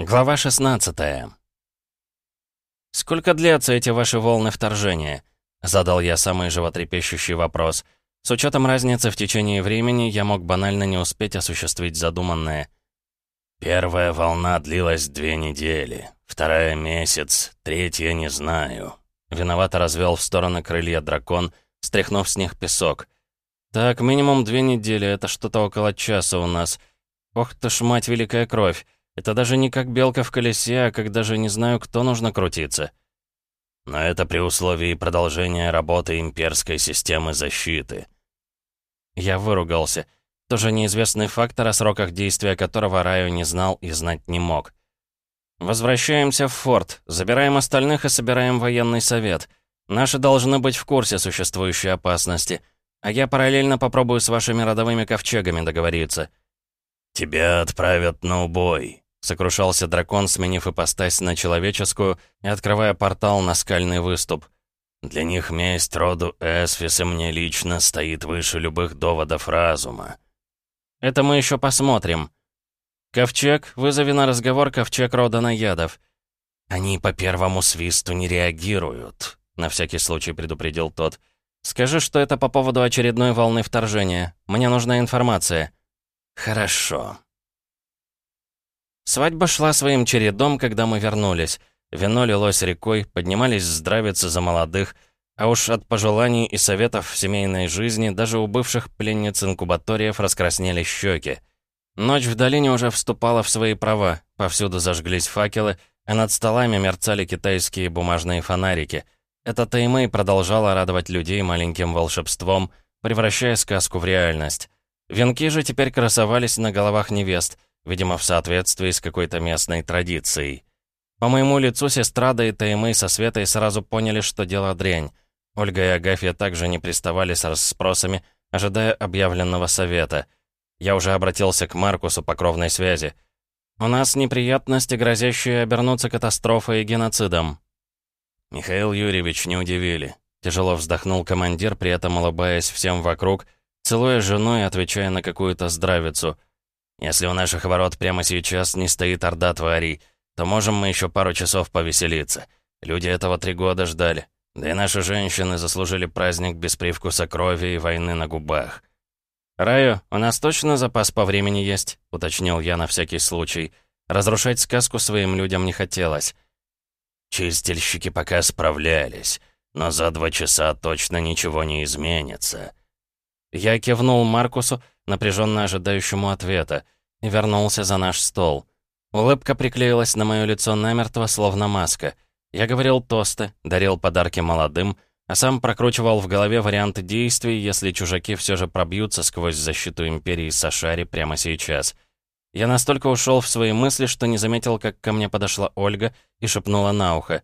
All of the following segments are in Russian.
Глава 16 «Сколько длятся эти ваши волны вторжения?» — задал я самый животрепещущий вопрос. С учетом разницы в течение времени я мог банально не успеть осуществить задуманное. «Первая волна длилась две недели, вторая — месяц, третья — не знаю». Виновато развел в стороны крылья дракон, стряхнув с них песок. «Так, минимум две недели, это что-то около часа у нас. Ох ты ж, мать, великая кровь!» Это даже не как белка в колесе, а как даже не знаю, кто нужно крутиться. Но это при условии продолжения работы имперской системы защиты. Я выругался. Тоже неизвестный фактор, о сроках действия которого Раю не знал и знать не мог. Возвращаемся в форт, забираем остальных и собираем военный совет. Наши должны быть в курсе существующей опасности. А я параллельно попробую с вашими родовыми ковчегами договориться. «Тебя отправят на убой», Сокрушался дракон, сменив ипостась на человеческую и открывая портал на скальный выступ. «Для них месть роду Эсфис и мне лично стоит выше любых доводов разума». «Это мы еще посмотрим». «Ковчег, вызови на разговор ковчег рода наядов». «Они по первому свисту не реагируют», — на всякий случай предупредил тот. «Скажи, что это по поводу очередной волны вторжения. Мне нужна информация». «Хорошо», Свадьба шла своим чередом, когда мы вернулись. Вино лилось рекой, поднимались здравицы за молодых, а уж от пожеланий и советов в семейной жизни даже у бывших пленниц инкубаториев раскраснели щеки. Ночь в долине уже вступала в свои права, повсюду зажглись факелы, а над столами мерцали китайские бумажные фонарики. Это Таймэй продолжала радовать людей маленьким волшебством, превращая сказку в реальность. Венки же теперь красовались на головах невест — видимо, в соответствии с какой-то местной традицией. По моему лицу сестра, да и Таймы со Светой сразу поняли, что дело дрянь. Ольга и Агафья также не приставали с расспросами, ожидая объявленного совета. Я уже обратился к Маркусу по кровной связи. «У нас неприятности, грозящие обернуться катастрофой и геноцидом». «Михаил Юрьевич не удивили», — тяжело вздохнул командир, при этом улыбаясь всем вокруг, целуя жену и отвечая на какую-то здравицу — если у наших ворот прямо сейчас не стоит орда тварей, то можем мы еще пару часов повеселиться. Люди этого три года ждали. Да и наши женщины заслужили праздник без привкуса крови и войны на губах. «Раю, у нас точно запас по времени есть?» — уточнил я на всякий случай. Разрушать сказку своим людям не хотелось. Чистильщики пока справлялись, но за два часа точно ничего не изменится. Я кивнул Маркусу, напряженно ожидающему ответа, и вернулся за наш стол. Улыбка приклеилась на мое лицо намертво, словно маска. Я говорил тосты, дарил подарки молодым, а сам прокручивал в голове варианты действий, если чужаки все же пробьются сквозь защиту Империи Сашари прямо сейчас. Я настолько ушел в свои мысли, что не заметил, как ко мне подошла Ольга и шепнула на ухо.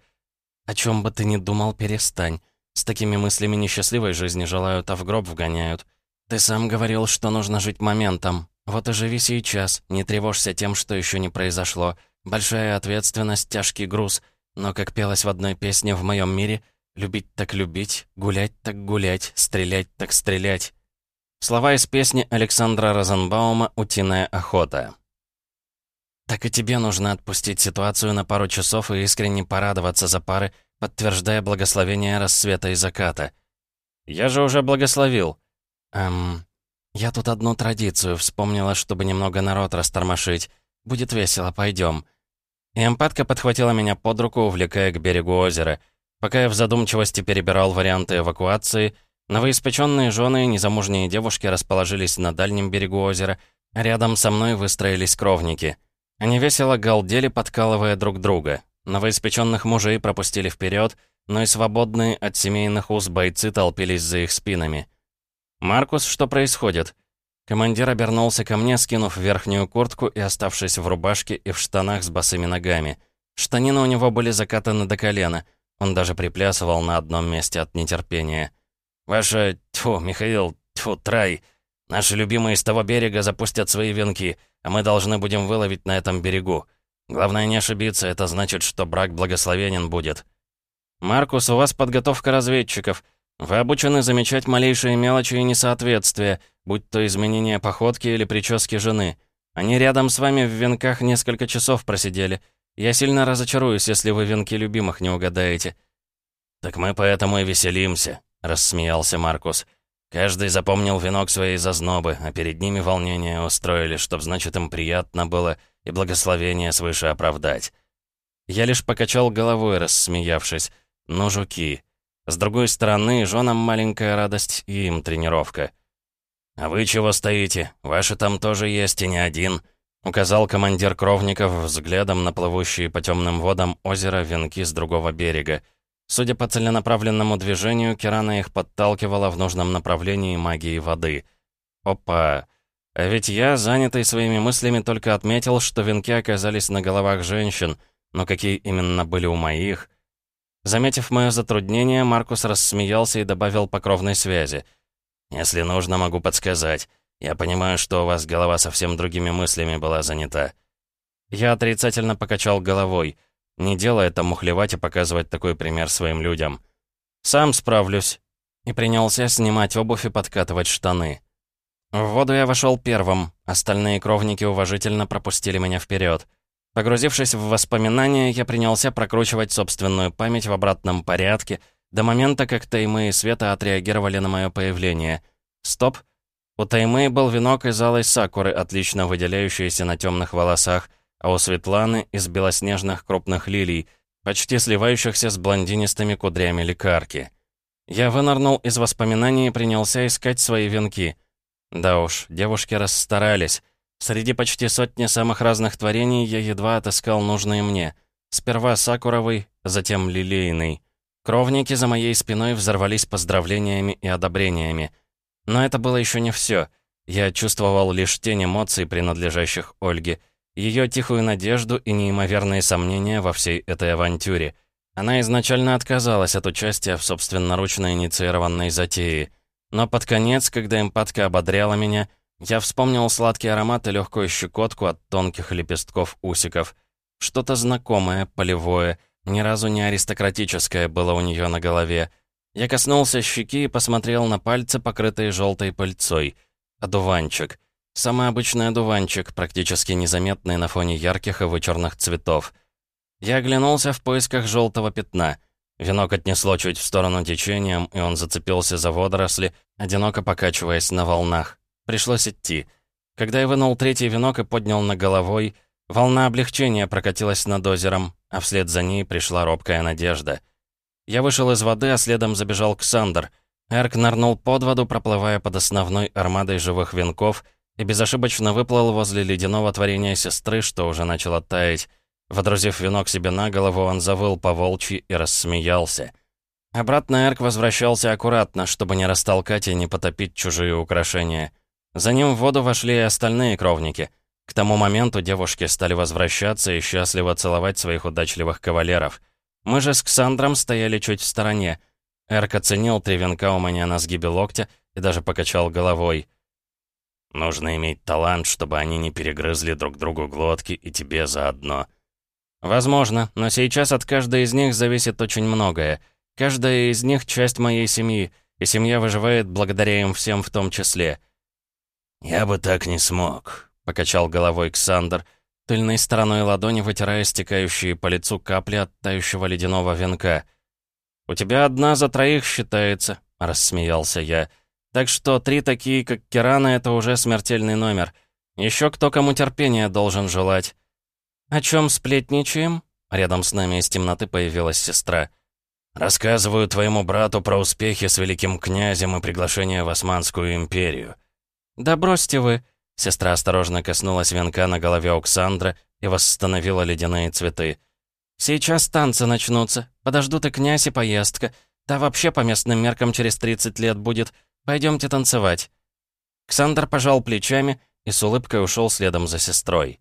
«О чем бы ты ни думал, перестань. С такими мыслями несчастливой жизни желают, а в гроб вгоняют. «Ты сам говорил, что нужно жить моментом. Вот и живи сейчас, не тревожься тем, что еще не произошло. Большая ответственность, тяжкий груз. Но, как пелось в одной песне в моем мире, любить так любить, гулять так гулять, стрелять так стрелять». Слова из песни Александра Розенбаума «Утиная охота». «Так и тебе нужно отпустить ситуацию на пару часов и искренне порадоваться за пары, подтверждая благословение рассвета и заката». «Я же уже благословил», «Эм, я тут одну традицию вспомнила, чтобы немного народ растормошить. Будет весело, пойдем». И эмпатка подхватила меня под руку, увлекая к берегу озера. Пока я в задумчивости перебирал варианты эвакуации, новоиспеченные жены и незамужние девушки расположились на дальнем берегу озера, а рядом со мной выстроились кровники. Они весело галдели, подкалывая друг друга. Новоиспеченных мужей пропустили вперед, но и свободные от семейных уз бойцы толпились за их спинами. «Маркус, что происходит?» Командир обернулся ко мне, скинув верхнюю куртку и оставшись в рубашке и в штанах с босыми ногами. Штанины у него были закатаны до колена. Он даже приплясывал на одном месте от нетерпения. «Ваша... Тьфу, Михаил, тьфу, Трай. Наши любимые с того берега запустят свои венки, а мы должны будем выловить на этом берегу. Главное не ошибиться, это значит, что брак благословенен будет». «Маркус, у вас подготовка разведчиков. Вы обучены замечать малейшие мелочи и несоответствия, будь то изменение походки или прически жены. Они рядом с вами в венках несколько часов просидели. Я сильно разочаруюсь, если вы венки любимых не угадаете». «Так мы поэтому и веселимся», — рассмеялся Маркус. «Каждый запомнил венок своей зазнобы, а перед ними волнение устроили, чтоб, значит, им приятно было и благословение свыше оправдать». Я лишь покачал головой, рассмеявшись. «Ну, жуки». С другой стороны, женам маленькая радость и им тренировка. «А вы чего стоите? Ваши там тоже есть и не один», — указал командир Кровников взглядом на плывущие по темным водам озера венки с другого берега. Судя по целенаправленному движению, Кирана их подталкивала в нужном направлении магии воды. Опа! А ведь я, занятый своими мыслями, только отметил, что венки оказались на головах женщин, но какие именно были у моих. Заметив мое затруднение, Маркус рассмеялся и добавил покровной связи. «Если нужно, могу подсказать. Я понимаю, что у вас голова совсем другими мыслями была занята». Я отрицательно покачал головой. Не дело это мухлевать и показывать такой пример своим людям. «Сам справлюсь». И принялся снимать обувь и подкатывать штаны. В воду я вошел первым, остальные кровники уважительно пропустили меня вперед. Погрузившись в воспоминания, я принялся прокручивать собственную память в обратном порядке до момента, как Таймы и Света отреагировали на мое появление. Стоп. У Таймы был венок из алой сакуры, отлично выделяющийся на темных волосах, а у Светланы — из белоснежных крупных лилий, почти сливающихся с блондинистыми кудрями лекарки. Я вынырнул из воспоминаний и принялся искать свои венки. Да уж, девушки расстарались. Среди почти сотни самых разных творений я едва отыскал нужные мне. Сперва сакуровый, затем лилейный. Кровники за моей спиной взорвались поздравлениями и одобрениями. Но это было еще не все. Я чувствовал лишь тень эмоций, принадлежащих Ольге — ее тихую надежду и неимоверные сомнения во всей этой авантюре. Она изначально отказалась от участия в собственноручно инициированной затее. Но под конец, когда эмпатка ободряла меня, я вспомнил сладкий аромат и легкую щекотку от тонких лепестков усиков. Что-то знакомое, полевое, ни разу не аристократическое было у нее на голове. Я коснулся щеки и посмотрел на пальцы, покрытые желтой пыльцой. Одуванчик. Самый обычный одуванчик, практически незаметный на фоне ярких и вычурных цветов. Я оглянулся в поисках желтого пятна. Венок отнесло чуть в сторону течением, и он зацепился за водоросли, одиноко покачиваясь на волнах. Пришлось идти. Когда я вынул третий венок и поднял над головой, волна облегчения прокатилась над озером, а вслед за ней пришла робкая надежда. Я вышел из воды, а следом забежал Ксандр. Эрк нырнул под воду, проплывая под основной армадой живых венков, и безошибочно выплыл возле ледяного творения сестры, что уже начало таять. Водрузив венок себе на голову, он завыл по волчьи и рассмеялся. Обратно Эрк возвращался аккуратно, чтобы не растолкать и не потопить чужие украшения. За ним в воду вошли и остальные кровники. К тому моменту девушки стали возвращаться и счастливо целовать своих удачливых кавалеров. Мы же с Ксандром стояли чуть в стороне. Эрк оценил три венка у меня на сгибе локтя и даже покачал головой. Нужно иметь талант, чтобы они не перегрызли друг другу глотки и тебе заодно. Возможно, но сейчас от каждой из них зависит очень многое. Каждая из них — часть моей семьи, и семья выживает благодаря им всем в том числе. «Я бы так не смог», — покачал головой Ксандр, тыльной стороной ладони вытирая стекающие по лицу капли от ледяного венка. «У тебя одна за троих считается», — рассмеялся я, — так что три такие, как Кирана, это уже смертельный номер. Еще кто кому терпения должен желать. «О чем сплетничаем?» Рядом с нами из темноты появилась сестра. «Рассказываю твоему брату про успехи с великим князем и приглашение в Османскую империю». «Да бросьте вы!» Сестра осторожно коснулась венка на голове Оксандра и восстановила ледяные цветы. «Сейчас танцы начнутся. Подождут и князь, и поездка. Та вообще по местным меркам через 30 лет будет. Пойдемте танцевать». Ксандр пожал плечами и с улыбкой ушел следом за сестрой.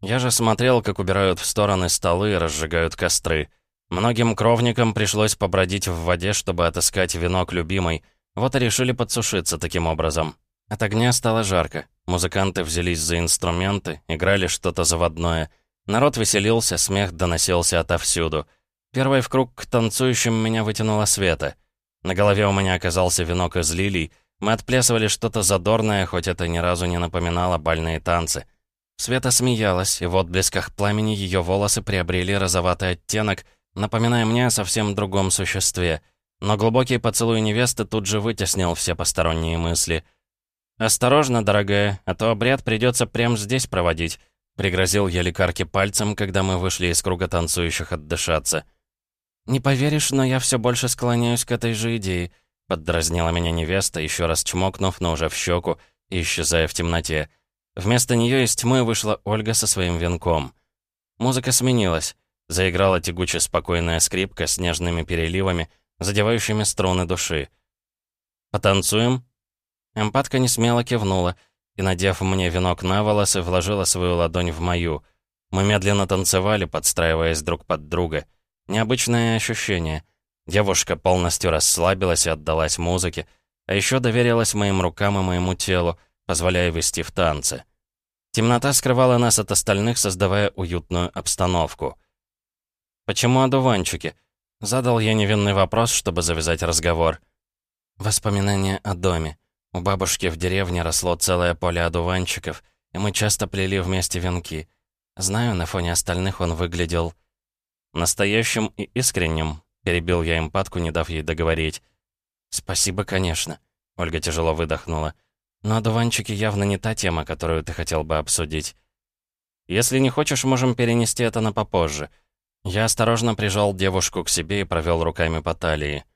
Я же смотрел, как убирают в стороны столы и разжигают костры. Многим кровникам пришлось побродить в воде, чтобы отыскать венок любимой. Вот и решили подсушиться таким образом. От огня стало жарко. Музыканты взялись за инструменты, играли что-то заводное. Народ веселился, смех доносился отовсюду. Первой в круг к танцующим меня вытянула Света — на голове у меня оказался венок из лилий. Мы отплясывали что-то задорное, хоть это ни разу не напоминало бальные танцы. Света смеялась, и в отблесках пламени ее волосы приобрели розоватый оттенок, напоминая мне о совсем другом существе. Но глубокий поцелуй невесты тут же вытеснил все посторонние мысли. «Осторожно, дорогая, а то обряд придется прямо здесь проводить», пригрозил я лекарке пальцем, когда мы вышли из круга танцующих отдышаться. «Не поверишь, но я все больше склоняюсь к этой же идее», поддразнила меня невеста, еще раз чмокнув, но уже в щеку, и исчезая в темноте. Вместо нее из тьмы вышла Ольга со своим венком. Музыка сменилась. Заиграла тягуче спокойная скрипка с нежными переливами, задевающими струны души. «Потанцуем?» Эмпатка несмело кивнула и, надев мне венок на волосы, вложила свою ладонь в мою. Мы медленно танцевали, подстраиваясь друг под друга. Необычное ощущение. Девушка полностью расслабилась и отдалась музыке, а еще доверилась моим рукам и моему телу, позволяя вести в танцы. Темнота скрывала нас от остальных, создавая уютную обстановку. «Почему одуванчики?» Задал я невинный вопрос, чтобы завязать разговор. Воспоминания о доме. У бабушки в деревне росло целое поле одуванчиков, и мы часто плели вместе венки. Знаю, на фоне остальных он выглядел... Настоящим и искренним, перебил я эмпатку, не дав ей договорить. «Спасибо, конечно», — Ольга тяжело выдохнула. Но одуванчики явно не та тема, которую ты хотел бы обсудить. Если не хочешь, можем перенести это на попозже. Я осторожно прижал девушку к себе и провел руками по талии.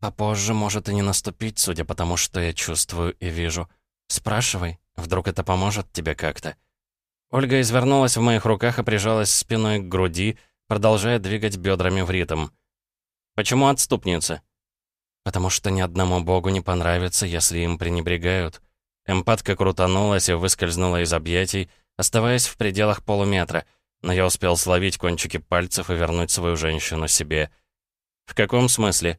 Попозже может и не наступить, судя по тому, что я чувствую и вижу. Спрашивай, вдруг это поможет тебе как-то. Ольга извернулась в моих руках и прижалась спиной к груди, продолжая двигать бедрами в ритм. «Почему отступница?» Потому что ни одному богу не понравится, если им пренебрегают. Эмпатка крутанулась и выскользнула из объятий, оставаясь в пределах полуметра, но я успел словить кончики пальцев и вернуть свою женщину себе. «В каком смысле?»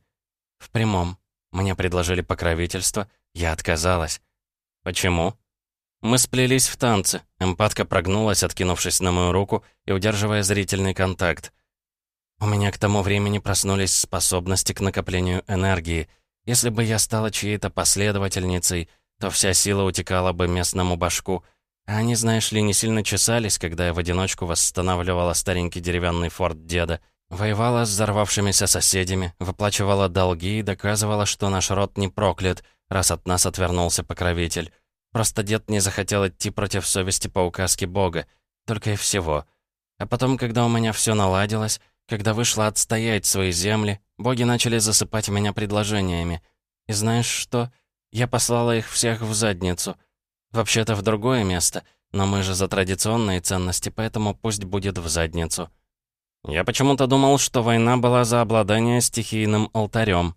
«В прямом. Мне предложили покровительство, я отказалась». «Почему?» Мы сплелись в танце. Эмпатка прогнулась, откинувшись на мою руку и удерживая зрительный контакт. У меня к тому времени проснулись способности к накоплению энергии. Если бы я стала чьей-то последовательницей, то вся сила утекала бы местному башку. А они, знаешь ли, не сильно чесались, когда я в одиночку восстанавливала старенький деревянный форт деда. Воевала с взорвавшимися соседями, выплачивала долги и доказывала, что наш род не проклят, раз от нас отвернулся покровитель. Просто дед не захотел идти против совести по указке Бога. Только и всего. А потом, когда у меня все наладилось, когда вышла отстоять свои земли, боги начали засыпать меня предложениями. И знаешь что? Я послала их всех в задницу. Вообще-то в другое место, но мы же за традиционные ценности, поэтому пусть будет в задницу. Я почему-то думал, что война была за обладание стихийным алтарем.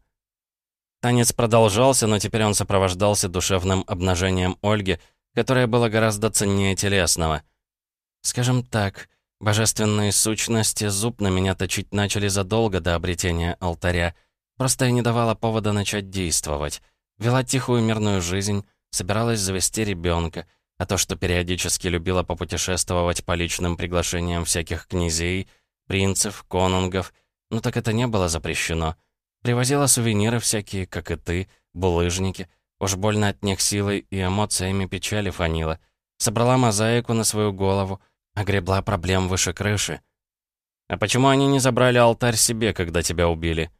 Танец продолжался, но теперь он сопровождался душевным обнажением Ольги, которое было гораздо ценнее телесного. Скажем так, Божественные сущности зуб на меня точить начали задолго до обретения алтаря. Просто я не давала повода начать действовать. Вела тихую мирную жизнь, собиралась завести ребенка, а то, что периодически любила попутешествовать по личным приглашениям всяких князей, принцев, конунгов, ну так это не было запрещено. Привозила сувениры всякие, как и ты, булыжники. Уж больно от них силой и эмоциями печали фанила. Собрала мозаику на свою голову, Огребла проблем выше крыши. А почему они не забрали алтарь себе, когда тебя убили?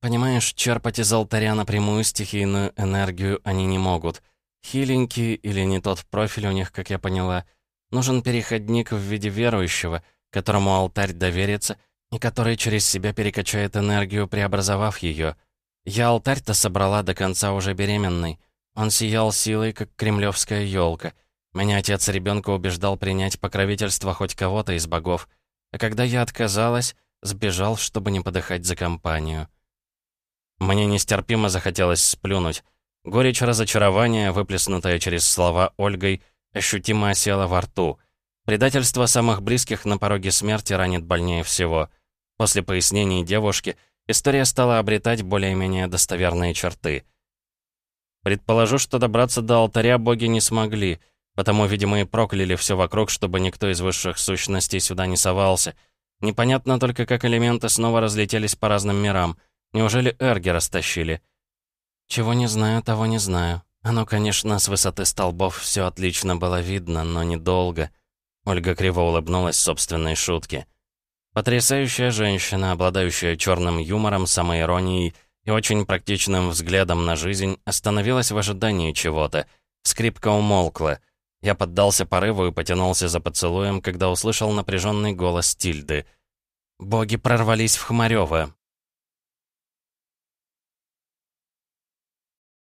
Понимаешь, черпать из алтаря напрямую стихийную энергию они не могут. Хиленький или не тот профиль у них, как я поняла. Нужен переходник в виде верующего, которому алтарь доверится и который через себя перекачает энергию, преобразовав ее. Я алтарь-то собрала до конца уже беременной. Он сиял силой, как кремлевская елка — меня отец ребенка убеждал принять покровительство хоть кого-то из богов. А когда я отказалась, сбежал, чтобы не подыхать за компанию. Мне нестерпимо захотелось сплюнуть. Горечь разочарования, выплеснутая через слова Ольгой, ощутимо осела во рту. Предательство самых близких на пороге смерти ранит больнее всего. После пояснений девушки история стала обретать более-менее достоверные черты. Предположу, что добраться до алтаря боги не смогли — Потому, видимо, и прокляли все вокруг, чтобы никто из высших сущностей сюда не совался. Непонятно только, как элементы снова разлетелись по разным мирам. Неужели Эрги растащили? Чего не знаю, того не знаю. Оно, конечно, с высоты столбов все отлично было видно, но недолго. Ольга криво улыбнулась собственной шутке. Потрясающая женщина, обладающая черным юмором, самоиронией и очень практичным взглядом на жизнь, остановилась в ожидании чего-то. Скрипка умолкла. Я поддался порыву и потянулся за поцелуем, когда услышал напряженный голос Тильды. «Боги прорвались в Хмарёво.